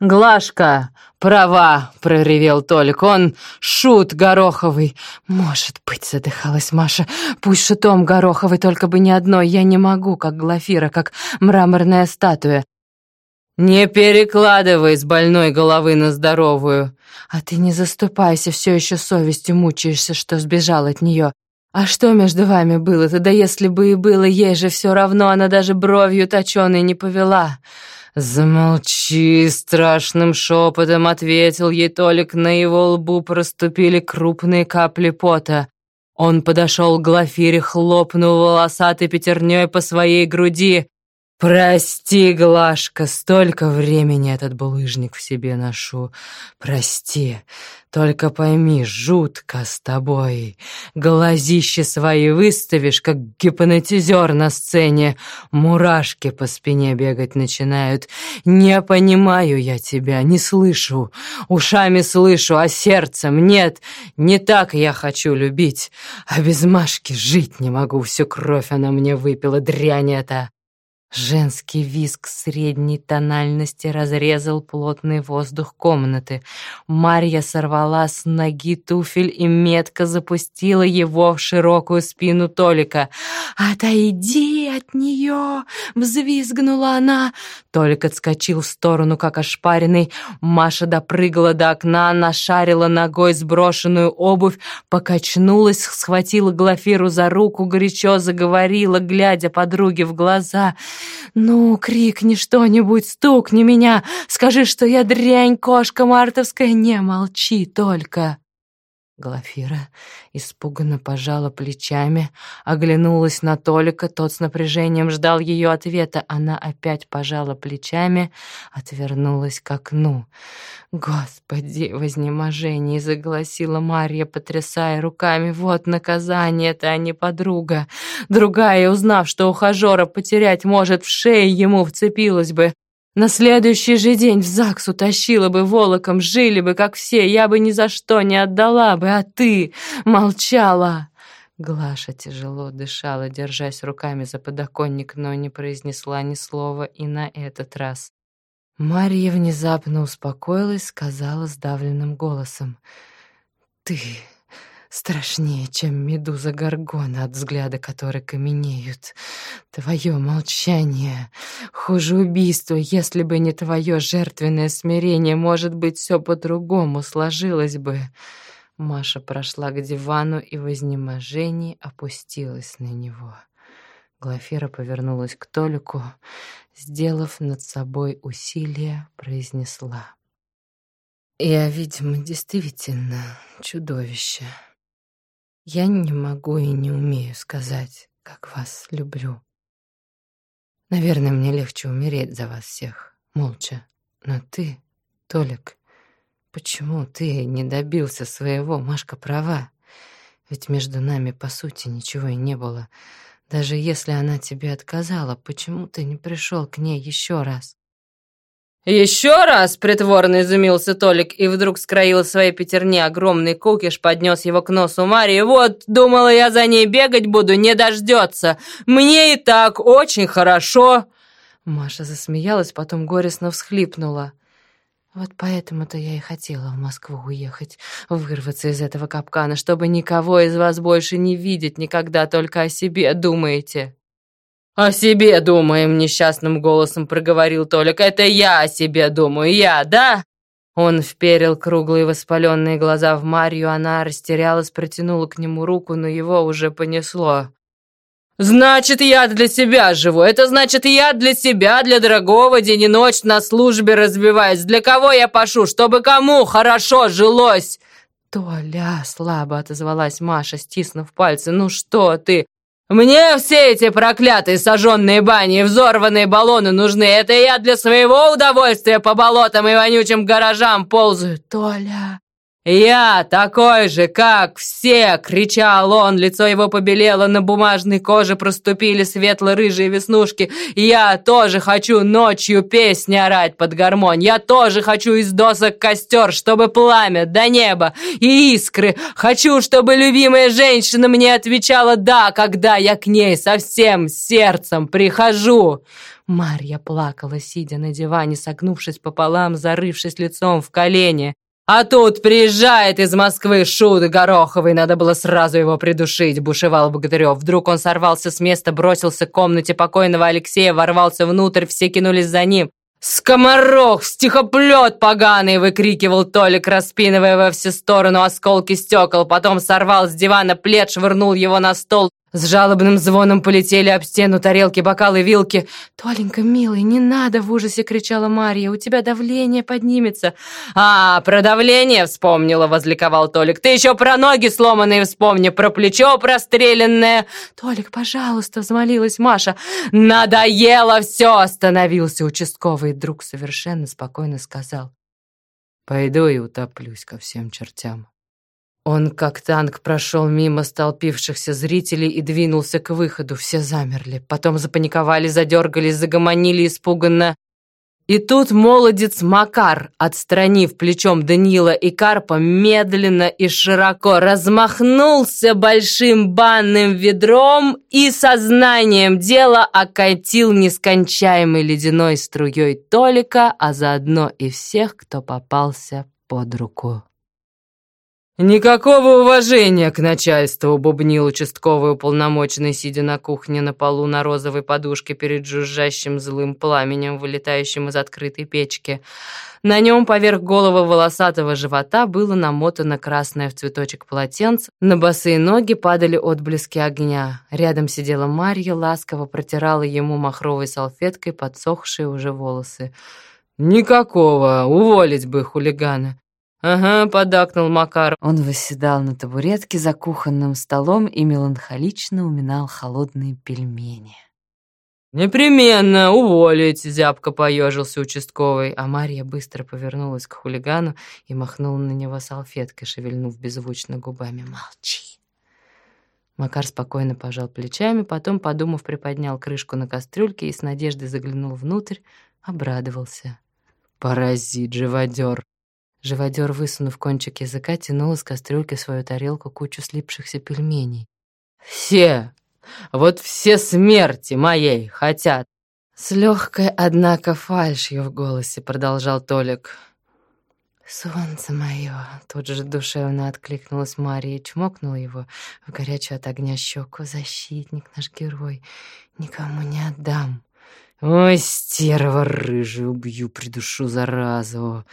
«Глашка, права!» — проревел Толик. «Он шут Гороховый!» «Может быть», — задыхалась Маша. «Пусть шутом Гороховый, только бы не одной. Я не могу, как Глафира, как мраморная статуя». «Не перекладывай с больной головы на здоровую!» «А ты не заступайся, все еще совестью мучаешься, что сбежал от нее. А что между вами было-то? Да если бы и было, ей же все равно, она даже бровью точеной не повела». «Замолчи!» — страшным шепотом ответил ей Толик. На его лбу проступили крупные капли пота. Он подошел к Глафире, хлопнул волосатой пятерней по своей груди. «Прости, Глашка, столько времени этот булыжник в себе ношу. Прости, только пойми, жутко с тобой. Глазища свои выставишь, как гипнотизер на сцене. Мурашки по спине бегать начинают. Не понимаю я тебя, не слышу. Ушами слышу, а сердцем нет. Не так я хочу любить. А без Машки жить не могу, всю кровь она мне выпила, дрянь эта». Женский визг средней тональности разрезал плотный воздух комнаты. Марья сорвала с ноги туфель и метко запустила его в широкую спину Толика. «Отойди от нее!» — взвизгнула она. Толик отскочил в сторону, как ошпаренный. Маша допрыгала до окна, нашарила ногой сброшенную обувь, покачнулась, схватила Глафиру за руку, горячо заговорила, глядя подруге в глаза — «Ну, крикни что-нибудь, стукни меня, скажи, что я дрянь, кошка мартовская, не молчи только!» Глафира испуганно пожала плечами, оглянулась на Толика, тот с напряжением ждал ее ответа. Она опять пожала плечами, отвернулась к окну. «Господи!» — в изнеможении загласила Марья, потрясая руками. «Вот наказание-то, а не подруга! Другая, узнав, что ухажера потерять может, в шее ему вцепилась бы. На следующий же день в ЗАГС утащила бы волоком, жили бы, как все, я бы ни за что не отдала бы, а ты молчала!» Глаша тяжело дышала, держась руками за подоконник, но не произнесла ни слова и на этот раз. Марья внезапно успокоилась, сказала сдавленным голосом. «Ты страшнее, чем медуза Гаргона, от взгляда которой каменеют. Твое молчание хуже убийства. Если бы не твое жертвенное смирение, может быть, все по-другому сложилось бы». Маша прошла к дивану и в изнеможении опустилась на него. Глафира повернулась к Толику, сделав над собой усилие, произнесла. «Я, видимо, действительно чудовище». Я не могу и не умею сказать, как вас люблю. Наверное, мне легче умереть за вас всех, молча. Но ты, Толик, почему ты не добился своего? Машка права. Ведь между нами, по сути, ничего и не было. Даже если она тебе отказала, почему ты не пришел к ней еще раз? «Еще раз!» — притворно изумился Толик и вдруг скроил своей пятерни огромный кукиш, поднес его к носу Марии. «Вот, думала, я за ней бегать буду, не дождется! Мне и так очень хорошо!» Маша засмеялась, потом горестно всхлипнула. «Вот поэтому-то я и хотела в Москву уехать, вырваться из этого капкана, чтобы никого из вас больше не видеть никогда, только о себе думаете». «О себе думаем», — несчастным голосом проговорил Толик. «Это я о себе думаю, я, да?» Он вперил круглые воспаленные глаза в Марью, она растерялась, протянула к нему руку, но его уже понесло. «Значит, я для себя живу. Это значит, я для себя, для дорогого, день и ночь на службе разбиваюсь. Для кого я пошу? Чтобы кому хорошо жилось?» «Толя!» — слабо отозвалась Маша, стиснув пальцы. «Ну что ты? Мне все эти проклятые сожженные бани и взорванные баллоны нужны. Это я для своего удовольствия по болотам и вонючим гаражам ползаю. Толя, «Я такой же, как все!» — кричал он. Лицо его побелело, на бумажной коже проступили светло-рыжие веснушки. «Я тоже хочу ночью песни орать под гармонь. Я тоже хочу из досок костер, чтобы пламя до неба и искры. Хочу, чтобы любимая женщина мне отвечала «да», когда я к ней со всем сердцем прихожу». Марья плакала, сидя на диване, согнувшись пополам, зарывшись лицом в колени. «А тут приезжает из Москвы Шут Гороховый, надо было сразу его придушить», — бушевал Богатырев. Вдруг он сорвался с места, бросился к комнате покойного Алексея, ворвался внутрь, все кинулись за ним. «Скоморох! Стихоплет поганый!» — выкрикивал Толик, распинывая во все стороны осколки стекол. Потом сорвал с дивана плед, швырнул его на стол, с жалобным звоном полетели об стену тарелки, бокалы, вилки. «Толенька, милый, не надо!» — в ужасе кричала Марья. «У тебя давление поднимется!» «А, про давление вспомнила!» — возликовал Толик. «Ты еще про ноги сломанные вспомни, про плечо простреленное!» «Толик, пожалуйста!» — взмолилась Маша. «Надоело все!» — остановился участковый. Друг совершенно спокойно сказал. «Пойду и утоплюсь ко всем чертям». Он, как танк, прошел мимо столпившихся зрителей и двинулся к выходу. Все замерли. Потом запаниковали, задергались, загомонили испуганно. И тут молодец Макар, отстранив плечом Данила и Карпа, медленно и широко размахнулся большим банным ведром и сознанием дела окатил нескончаемой ледяной струей Толика, а заодно и всех, кто попался под руку. «Никакого уважения к начальству!» — бубнил участковый уполномоченный, сидя на кухне на полу на розовой подушке перед жужжащим злым пламенем, вылетающим из открытой печки. На нем поверх головы волосатого живота было намотано красное в цветочек полотенце, на босые ноги падали отблески огня. Рядом сидела Марья, ласково протирала ему махровой салфеткой подсохшие уже волосы. «Никакого! Уволить бы хулигана!» «Ага», — подакнул Макар. Он восседал на табуретке за кухонным столом и меланхолично уминал холодные пельмени. «Непременно уволить!» — зябко поежился участковый, а Марья быстро повернулась к хулигану и махнула на него салфеткой, шевельнув беззвучно губами. «Молчи!» Макар спокойно пожал плечами, потом, подумав, приподнял крышку на кастрюльке и с надеждой заглянул внутрь, обрадовался. «Паразит, живодер!» Живодер, высунув кончик языка, тянул из кастрюльки свою тарелку кучу слипшихся пельменей. «Все! Вот все смерти моей хотят!» С легкой, однако, фальшью в голосе продолжал Толик. «Солнце мое!» — тут же душевно откликнулась Мария и чмокнула его в горячую от огня щеку. «Защитник наш герой! Никому не отдам!» «Ой, стерва рыжая, убью, придушу заразу!»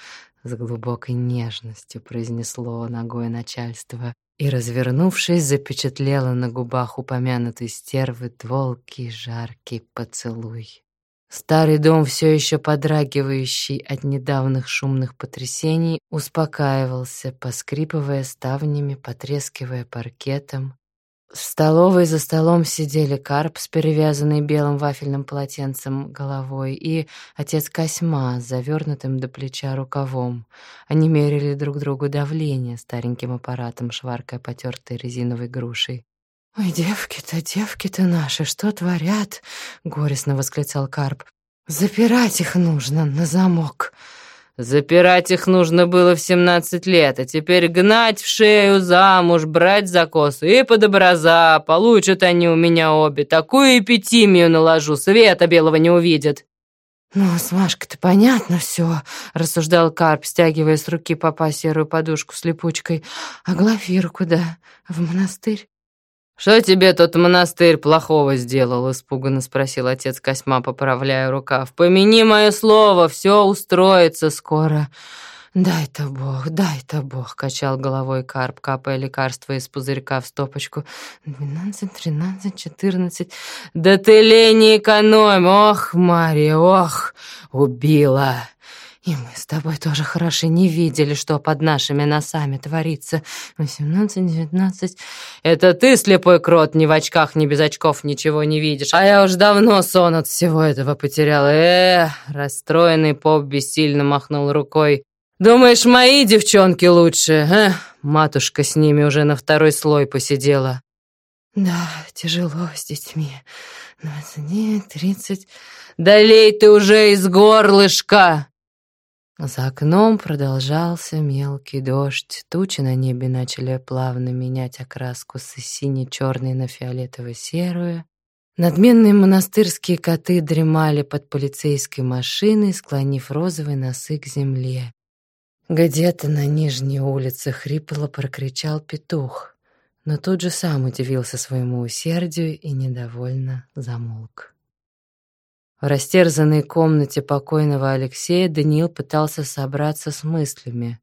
С глубокой нежностью произнесло ногой начальство и, развернувшись, запечатлело на губах упомянутой стервы дволкий жаркий поцелуй. Старый дом, все еще подрагивающий от недавних шумных потрясений, успокаивался, поскрипывая ставнями, потрескивая паркетом, в столовой за столом сидели Карп с перевязанной белым вафельным полотенцем головой и отец Косьма с завернутым до плеча рукавом. Они мерили друг другу давление стареньким аппаратом, шваркая потертой резиновой грушей. «Ой, девки-то, девки-то наши, что творят?» — горестно восклицал Карп. «Запирать их нужно на замок». Запирать их нужно было в семнадцать лет, а теперь гнать в шею замуж, брать за косу и под образа. Получат они у меня обе. Такую эпитимию наложу, света белого не увидят. «Ну, с Машкой-то понятно все», — рассуждал Карп, стягивая с руки папа серую подушку с липучкой. «А Глафира куда? В монастырь?» «Что тебе тот монастырь плохого сделал?» — испуганно спросил отец Косьма, поправляя рукав. «Помяни мое слово, все устроится скоро». «Дай-то Бог, дай-то Бог», — качал головой Карп, капая лекарство из пузырька в стопочку. «Двенадцать, тринадцать, четырнадцать...» «Да ты лень экономь! Ох, Мария, ох, убила!» И мы с тобой тоже хороши не видели, что под нашими носами творится. Восемнадцать, девятнадцать... Это ты, слепой крот, ни в очках, ни без очков ничего не видишь. А я уж давно сон от всего этого потерял. Э, расстроенный поп бессильно махнул рукой. Думаешь, мои девчонки лучше, а? Матушка с ними уже на второй слой посидела. Да, тяжело с детьми. Двадцать, тридцать. Долей ты уже из горлышка! За окном продолжался мелкий дождь. Тучи на небе начали плавно менять окраску с сине-черной на фиолетово-серую. Надменные монастырские коты дремали под полицейской машиной, склонив розовый носы к земле. Где-то на нижней улице хрипло прокричал петух, но тут же сам удивился своему усердию и недовольно замолк. В растерзанной комнате покойного Алексея Даниил пытался собраться с мыслями.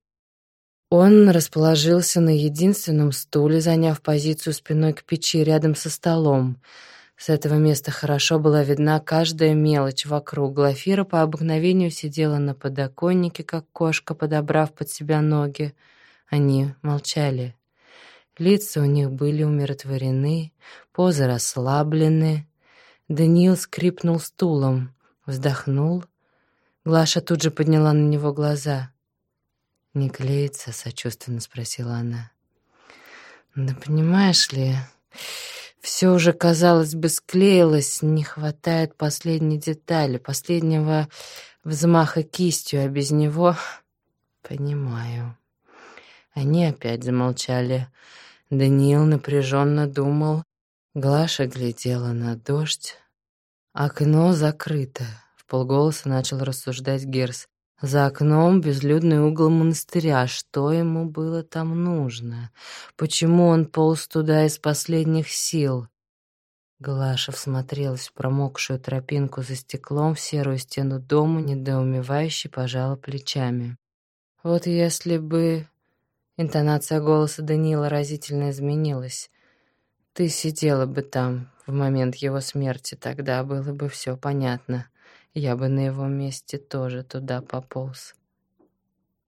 Он расположился на единственном стуле, заняв позицию спиной к печи рядом со столом. С этого места хорошо была видна каждая мелочь вокруг. Глафира по обыкновению сидела на подоконнике, как кошка, подобрав под себя ноги. Они молчали. Лица у них были умиротворены, позы расслаблены. Даниил скрипнул стулом, вздохнул. Глаша тут же подняла на него глаза. «Не клеится?» — сочувственно спросила она. «Да понимаешь ли, все уже, казалось бы, склеилось, не хватает последней детали, последнего взмаха кистью, а без него... Понимаю». Они опять замолчали. Даниил напряженно думал, Глаша глядела на дождь. Окно закрыто. В полголоса начал рассуждать Герс. За окном безлюдный угол монастыря. Что ему было там нужно? Почему он полз туда из последних сил? Глаша всмотрелась в промокшую тропинку за стеклом в серую стену дома, недоумевающе пожала плечами. Вот если бы... Интонация голоса Даниила разительно изменилась. Ты сидела бы там в момент его смерти, тогда было бы все понятно. Я бы на его месте тоже туда пополз.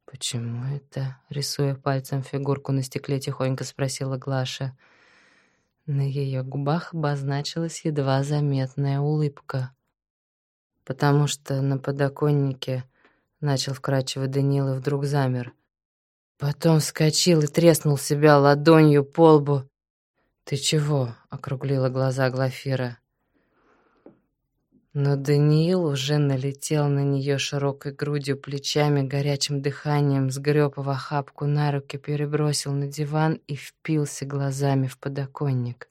Почему это? Рисуя пальцем фигурку на стекле, тихонько спросила Глаша. На ее губах обозначилась едва заметная улыбка. Потому что на подоконнике начал вкрадчиво Данила вдруг замер. Потом вскочил и треснул себя ладонью по лбу. «Ты чего?» — округлила глаза Глафира. Но Даниил уже налетел на нее широкой грудью, плечами, горячим дыханием, сгреб в охапку на руки, перебросил на диван и впился глазами в подоконник.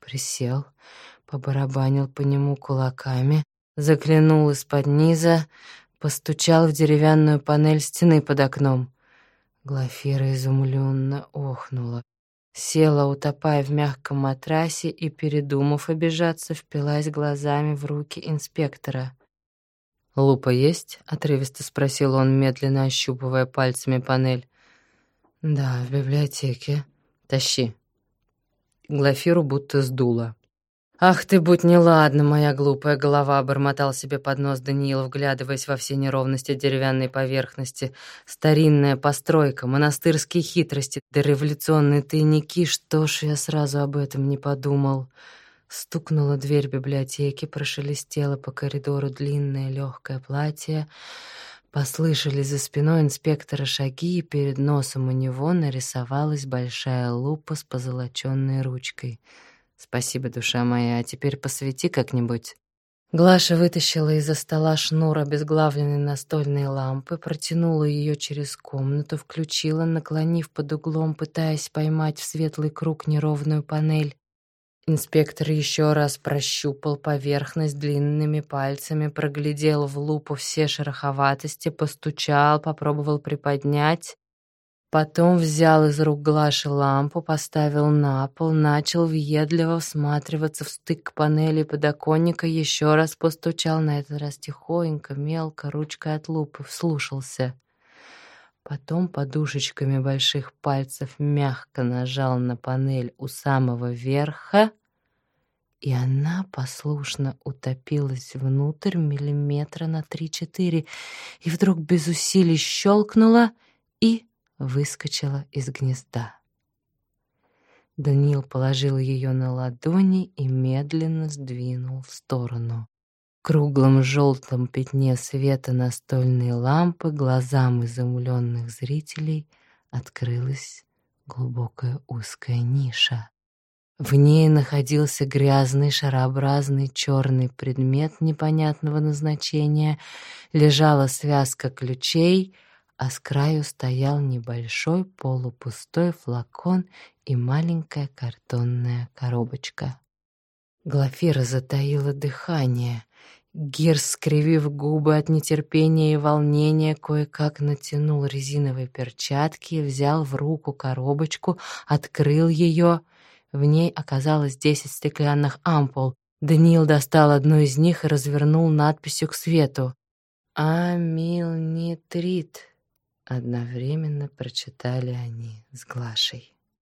Присел, побарабанил по нему кулаками, заглянул из-под низа, постучал в деревянную панель стены под окном. Глафира изумленно охнула. Села, утопая в мягком матрасе, и, передумав обижаться, впилась глазами в руки инспектора. «Лупа есть?» — отрывисто спросил он, медленно ощупывая пальцами панель. «Да, в библиотеке. Тащи». Глафиру будто сдуло. «Ах ты, будь неладна, моя глупая голова!» — бормотал себе под нос Даниил, вглядываясь во все неровности деревянной поверхности. «Старинная постройка, монастырские хитрости, дореволюционные тайники. Что ж я сразу об этом не подумал?» Стукнула дверь библиотеки, прошелестело по коридору длинное легкое платье. Послышались за спиной инспектора шаги, и перед носом у него нарисовалась большая лупа с позолоченной ручкой — Спасибо, душа моя, а теперь посвети как-нибудь. Глаша вытащила из-за стола шнур обезглавленной настольной лампы, протянула ее через комнату, включила, наклонив под углом, пытаясь поймать в светлый круг неровную панель. Инспектор еще раз прощупал поверхность длинными пальцами, проглядел в лупу все шероховатости, постучал, попробовал приподнять. Потом взял из рук Глаши лампу, поставил на пол, начал въедливо всматриваться в стык панели подоконника, еще раз постучал, на этот раз тихонько, мелко, ручкой от лупы, вслушался. Потом подушечками больших пальцев мягко нажал на панель у самого верха, и она послушно утопилась внутрь миллиметра на три-четыре, и вдруг без усилий щелкнула и выскочила из гнезда. Даниил положил ее на ладони и медленно сдвинул в сторону. круглом желтом пятне света настольной лампы глазам изумленных зрителей открылась глубокая узкая ниша. В ней находился грязный шарообразный черный предмет непонятного назначения, лежала связка ключей, а с краю стоял небольшой полупустой флакон и маленькая картонная коробочка. Глафира затаила дыхание. Гирс, скривив губы от нетерпения и волнения, кое-как натянул резиновые перчатки, взял в руку коробочку, открыл ее — в ней оказалось десять стеклянных ампул. Даниил достал одну из них и развернул надписью к свету. «Амилнитрит», — одновременно прочитали они с Глашей.